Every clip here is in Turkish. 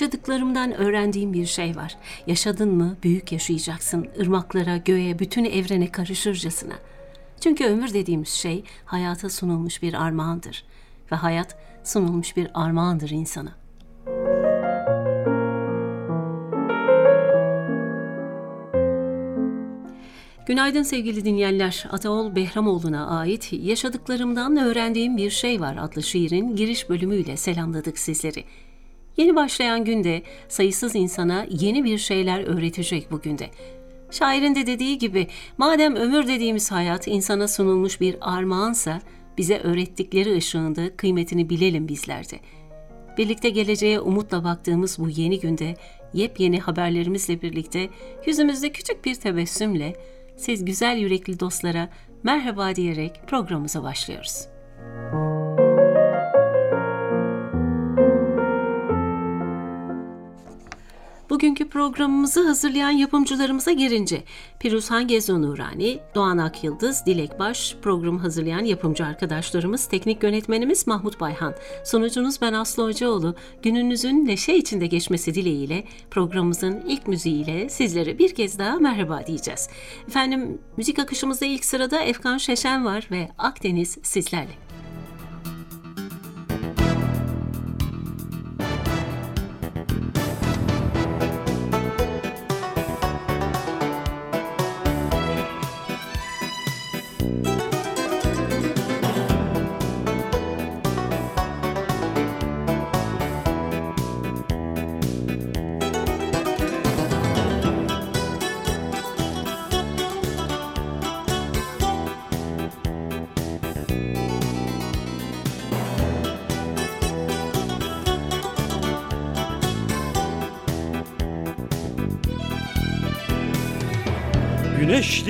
Yaşadıklarımdan öğrendiğim bir şey var. Yaşadın mı büyük yaşayacaksın. Irmaklara, göğe, bütün evrene karışırcasına. Çünkü ömür dediğimiz şey hayata sunulmuş bir armağandır. Ve hayat sunulmuş bir armağandır insana. Günaydın sevgili dinleyenler. Ataol Behramoğlu'na ait Yaşadıklarımdan Öğrendiğim Bir Şey Var adlı şiirin giriş bölümüyle selamladık sizleri. Yeni başlayan günde sayısız insana yeni bir şeyler öğretecek bugün de. Şairin de dediği gibi madem ömür dediğimiz hayat insana sunulmuş bir armağansa bize öğrettikleri ışığında kıymetini bilelim bizler de. Birlikte geleceğe umutla baktığımız bu yeni günde yepyeni haberlerimizle birlikte yüzümüzde küçük bir tebessümle siz güzel yürekli dostlara merhaba diyerek programımıza başlıyoruz. Bugünkü programımızı hazırlayan yapımcılarımıza girince Piruzhan Gezo Nurani, Doğan Akyıldız, Dilek Baş, programı hazırlayan yapımcı arkadaşlarımız, teknik yönetmenimiz Mahmut Bayhan, sunucunuz ben Aslı Hocaoğlu, gününüzün neşe içinde geçmesi dileğiyle programımızın ilk müziğiyle sizlere bir kez daha merhaba diyeceğiz. Efendim müzik akışımızda ilk sırada Efkan Şeşen var ve Akdeniz sizlerle.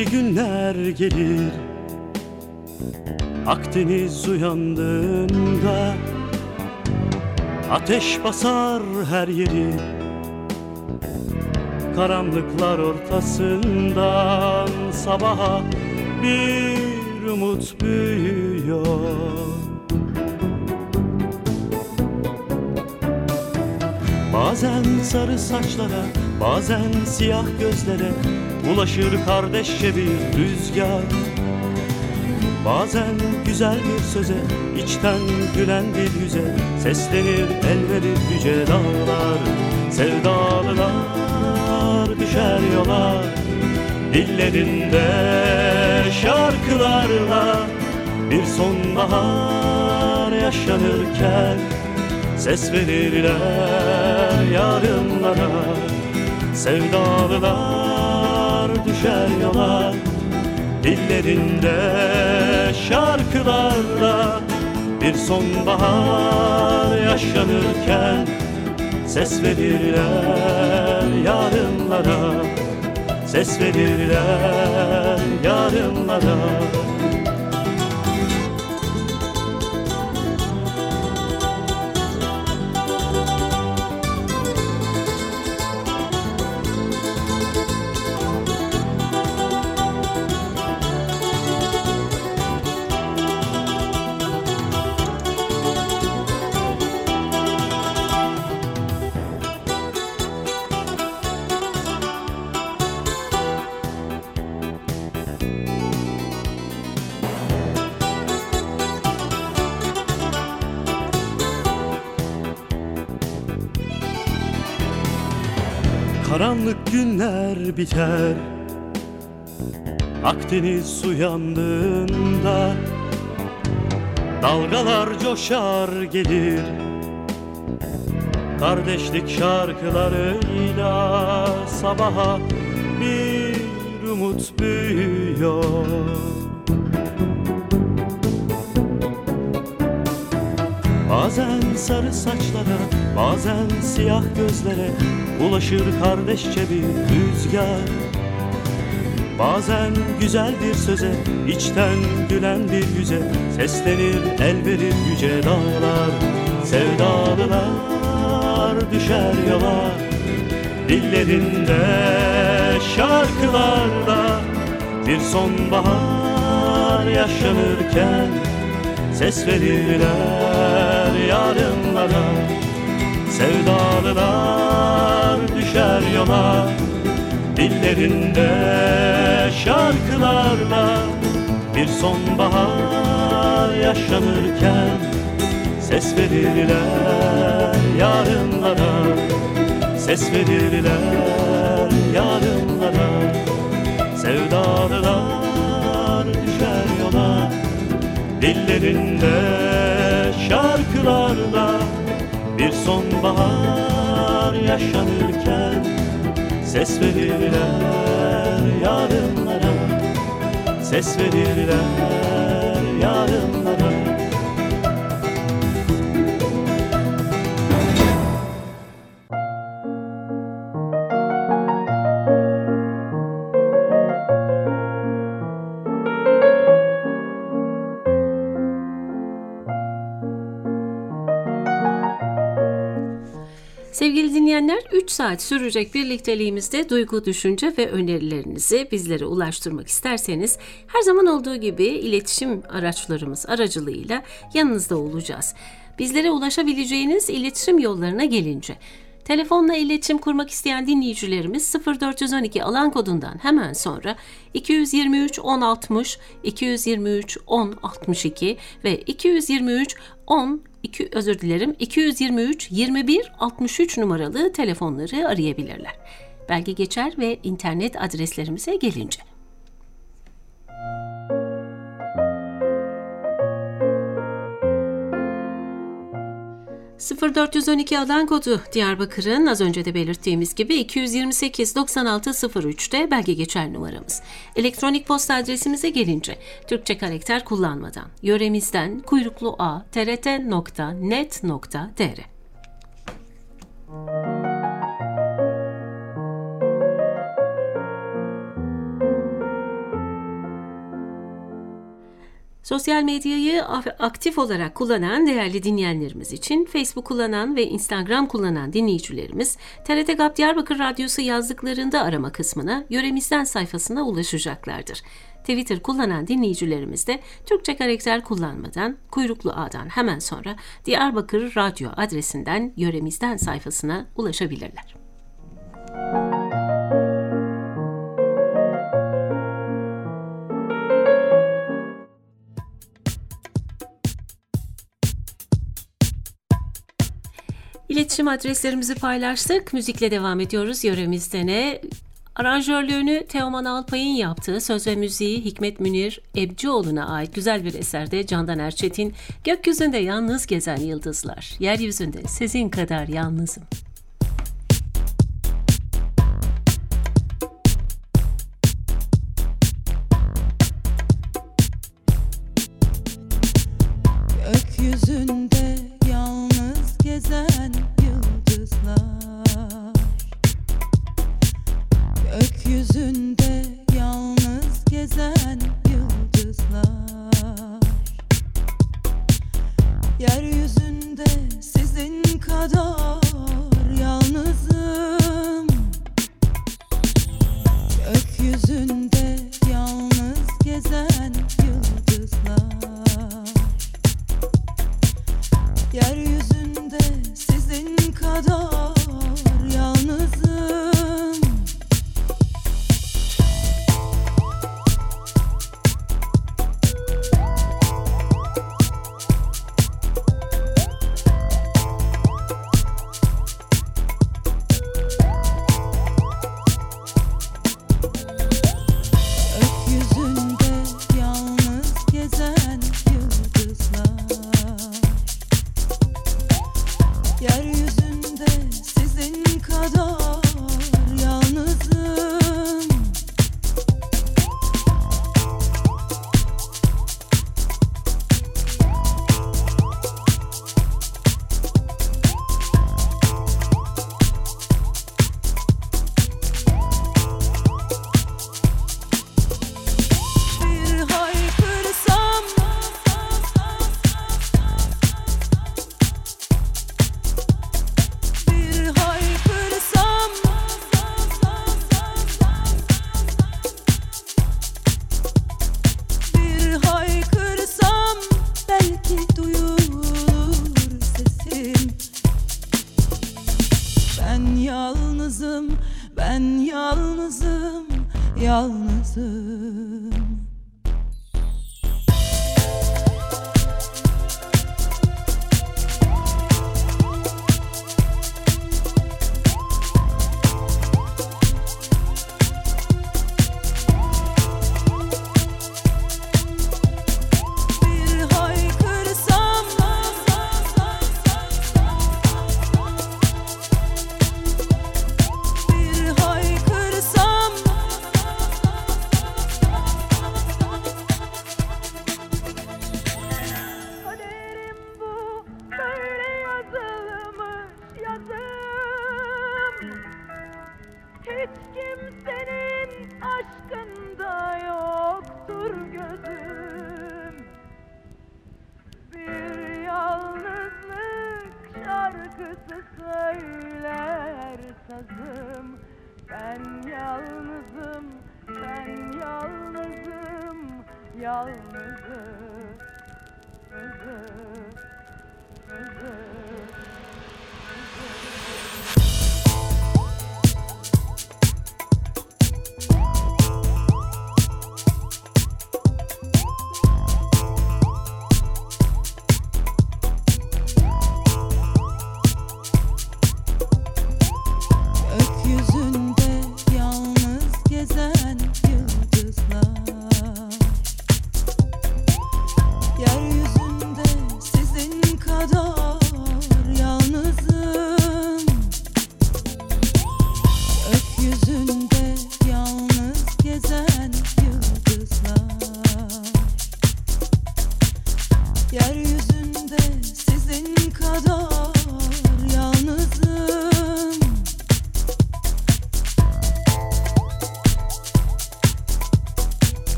Güneşli günler gelir. Akdeniz uyandığında Ateş basar her yeri. Karanlıklar ortasından Sabaha bir umut büyüyor. Bazen sarı saçlara, bazen siyah gözlere Ulaşır kardeşçe bir rüzgar. Bazen güzel bir söze içten gülen bir yüze Seslenir el verir yüce dağlar. Sevdalılar düşer yola Dillerinde şarkılarla. Bir sonbahar yaşanırken Ses verirler yarınlara. Sevdalılar düşer yola Dillerinde şarkılarla Bir sonbahar yaşanırken Ses verirler yarınlara. Ses verirler yarınlara Karanlık günler biter. Akdeniz uyandığında Dalgalar coşar gelir. Kardeşlik şarkılarıyla Sabaha bir umut büyüyor Bazen sarı saçlara, bazen siyah gözlere Ulaşır kardeşçe bir rüzgar. Bazen güzel bir söze, içten gülen bir yüze Seslenir el verir yüce dağlar Sevdalılar düşer yola. Dillerinde şarkılarda Bir sonbahar yaşanırken Ses verirler yarınlara Sevdalılar düşer yola. Dillerinde şarkılarla Bir sonbahar yaşanırken Ses verirler yarınlara. Ses verirler yarınlara. Sevdalılar düşer yola. Dillerinde sonbahar yaşanırken Ses verirler yarınlara. Ses verirler yarınlara saat sürecek birlikteliğimizde duygu, düşünce ve önerilerinizi bizlere ulaştırmak isterseniz her zaman olduğu gibi iletişim araçlarımız aracılığıyla yanınızda olacağız. Bizlere ulaşabileceğiniz iletişim yollarına gelince Telefonla iletişim kurmak isteyen dinleyicilerimiz 0412 alan kodundan hemen sonra 223 1060, 223 1062 ve 223 10 2, özür dilerim 223 21 63 numaralı telefonları arayabilirler. Belge geçer ve internet adreslerimize gelince. 0412 alan kodu Diyarbakır'ın az önce de belirttiğimiz gibi 228 96 03'te belge geçer numaramız. Elektronik posta adresimize gelince Türkçe karakter kullanmadan yöremizden kuyruklu a trt.net.dr Sosyal medyayı aktif olarak kullanan değerli dinleyenlerimiz için Facebook kullanan ve Instagram kullanan dinleyicilerimiz TRT GAP Diyarbakır Radyosu yazdıklarında arama kısmına yöremizden sayfasına ulaşacaklardır. Twitter kullanan dinleyicilerimiz de Türkçe karakter kullanmadan kuyruklu ağdan hemen sonra Diyarbakır Radyo adresinden yöremizden sayfasına ulaşabilirler. İletişim adreslerimizi paylaştık. Müzikle devam ediyoruz yöremizde ne? Aranjörlüğünü Teoman Alpay'ın yaptığı söz ve müziği Hikmet Münir Ebcioğlu'na ait güzel bir eserde Candan Erçetin, Gökyüzünde yalnız gezen yıldızlar, yeryüzünde sizin kadar yalnızım. Yeryüzünde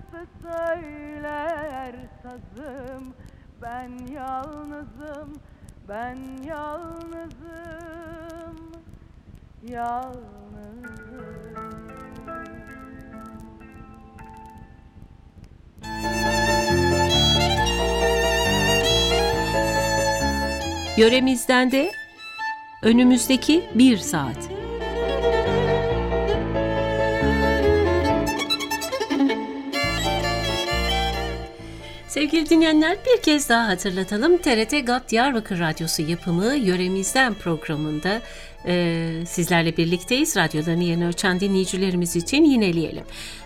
şarkısı söyler sazım. Ben yalnızım, ben yalnızım. Yalnızım. Yöremizden de önümüzdeki bir saat. Sevgili dinleyenler bir kez daha hatırlatalım. TRT GAP Diyarbakır Radyosu yapımı Yöremizden programında e, sizlerle birlikteyiz. Radyolarını yeni ölçen dinleyicilerimiz için yineleyelim.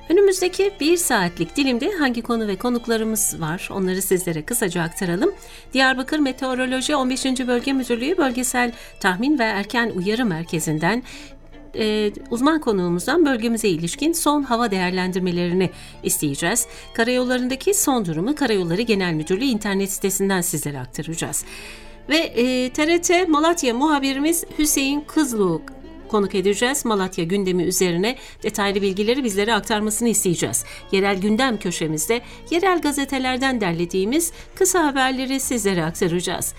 Önümüzdeki bir saatlik dilimde hangi konu ve konuklarımız var onları sizlere kısaca aktaralım. Diyarbakır Meteoroloji 15. Bölge Müdürlüğü Bölgesel Tahmin ve Erken Uyarı Merkezi'nden e, uzman konuğumuzdan bölgemize ilişkin son hava değerlendirmelerini isteyeceğiz. Karayollarındaki son durumu Karayolları Genel Müdürlüğü internet sitesinden sizlere aktaracağız. Ve e, TRT Malatya muhabirimiz Hüseyin Kızlık konuk edeceğiz. Malatya gündemi üzerine detaylı bilgileri bizlere aktarmasını isteyeceğiz. Yerel gündem köşemizde yerel gazetelerden derlediğimiz kısa haberleri sizlere aktaracağız.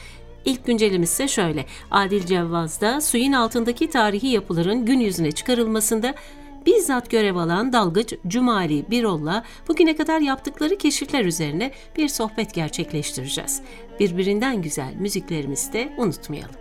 İlk güncelimiz ise şöyle. Adil Cevvaz'da suyun altındaki tarihi yapıların gün yüzüne çıkarılmasında bizzat görev alan dalgıç Cumali Birol'la bugüne kadar yaptıkları keşifler üzerine bir sohbet gerçekleştireceğiz. Birbirinden güzel müziklerimizi de unutmayalım.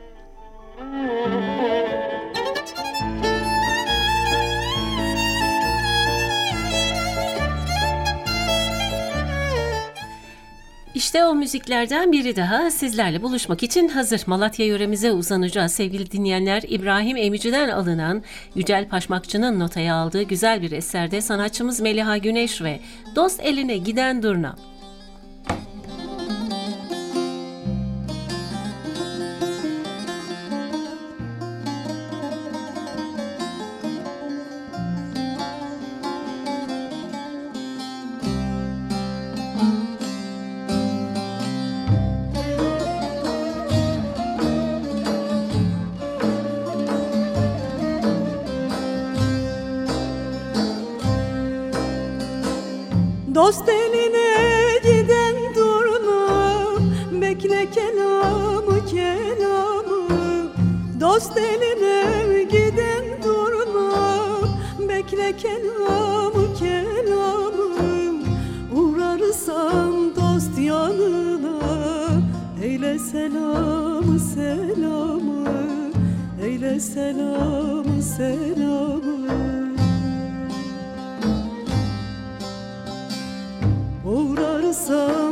İşte o müziklerden biri daha sizlerle buluşmak için hazır. Malatya yöremize uzanacağız sevgili dinleyenler. İbrahim Emici'den alınan Yücel Paşmakçı'nın notaya aldığı güzel bir eserde sanatçımız Meliha Güneş ve Dost Eline Giden Durna. Selamı selamı. Eyle selamı selamı. Uğrarsan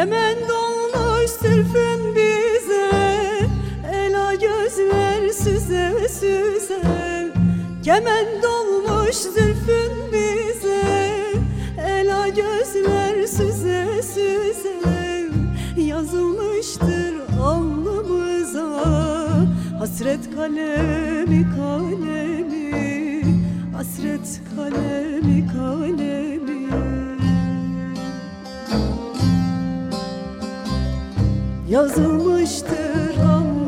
Kement olmuş sülfün bize Ela gözler süze süze. Kement olmuş zülfün bize Ela gözler süze süze. Yazılmıştır alnımıza Hasret kalemi kalemi Hasret kalemi kalemi Yazılmıştır alnımıza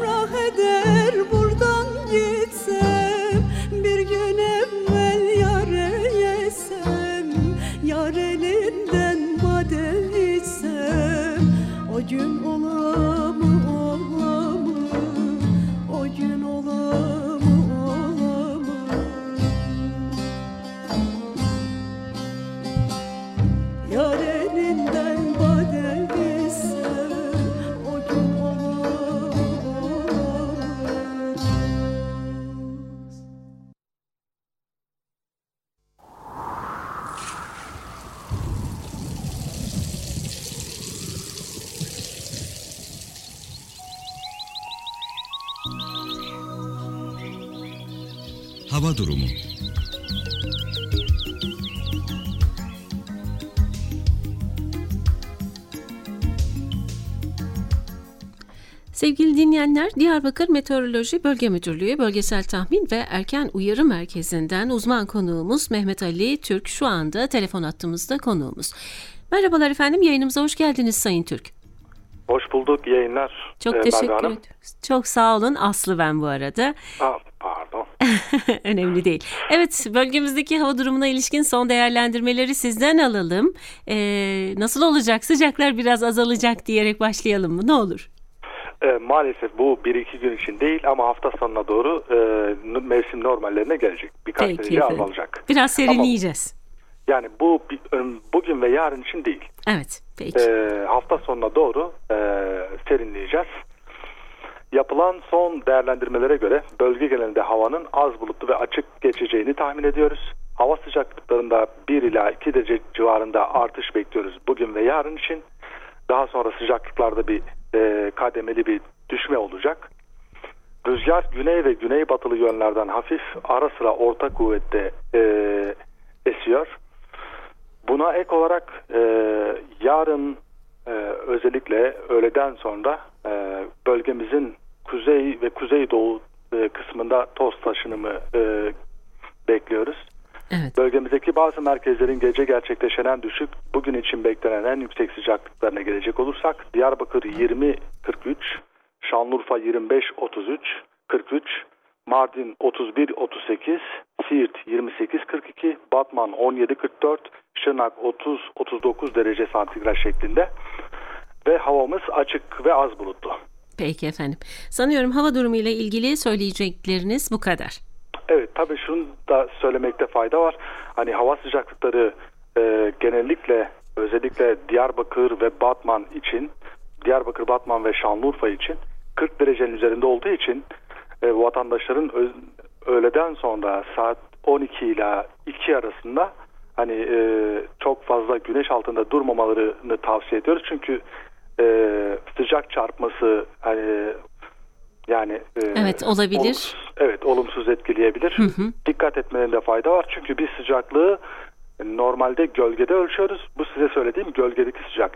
I'm. Hava durumu Sevgili dinleyenler, Diyarbakır Meteoroloji Bölge Müdürlüğü Bölgesel Tahmin ve Erken Uyarı Merkezi'nden uzman konuğumuz Mehmet Ali Türk şu anda telefon attığımızda konuğumuz. Merhabalar efendim, yayınımıza hoş geldiniz Sayın Türk. Hoş bulduk yayınlar. Çok Ee, teşekkür ediyoruz. Çok sağ olun. Aslı ben bu arada. Aa, pardon. Önemli değil. Evet, bölgemizdeki hava durumuna ilişkin son değerlendirmeleri sizden alalım. Ee, nasıl olacak? Sıcaklar biraz azalacak diyerek başlayalım mı? Ne olur? Ee, maalesef bu bir iki gün için değil ama hafta sonuna doğru e, mevsim normallerine gelecek. Birkaç Peki derece efendim. azalacak. Biraz serinleyeceğiz. Yani bu ön- bugün ve yarın için değil. Evet, peki. Ee, hafta sonuna doğru e, serinleyeceğiz. Yapılan son değerlendirmelere göre bölge genelinde havanın az bulutlu ve açık geçeceğini tahmin ediyoruz. Hava sıcaklıklarında 1 ila 2 derece civarında artış bekliyoruz bugün ve yarın için. Daha sonra sıcaklıklarda bir e, kademeli bir düşme olacak. Rüzgar güney ve güneybatılı yönlerden hafif ara sıra orta kuvvette e, esiyor. Buna ek olarak e, yarın e, özellikle öğleden sonra e, bölgemizin kuzey ve kuzeydoğu e, kısmında toz taşınımı e, bekliyoruz. Evet. Bölgemizdeki bazı merkezlerin gece gerçekleşen en düşük, bugün için beklenen en yüksek sıcaklıklarına gelecek olursak Diyarbakır 20-43, Şanlıurfa 25-33, 43, Mardin 31-38, Siirt 28-42, Batman 17-44, Şırnak 30-39 derece santigrat şeklinde ve havamız açık ve az bulutlu. Peki efendim. Sanıyorum hava durumu ile ilgili söyleyecekleriniz bu kadar. Evet tabii şunu da söylemekte fayda var. Hani hava sıcaklıkları e, genellikle özellikle Diyarbakır ve Batman için Diyarbakır, Batman ve Şanlıurfa için 40 derecenin üzerinde olduğu için e, vatandaşların ö- öğleden sonra saat 12 ile 2 arasında hani e, çok fazla güneş altında durmamalarını tavsiye ediyoruz. Çünkü e, sıcak çarpması hani yani e, Evet, olabilir. olumsuz- evet olumsuz etkileyebilir. Dikkat etmelerinde fayda var. Çünkü biz sıcaklığı normalde gölgede ölçüyoruz. Bu size söylediğim gölgedeki sıcaklık.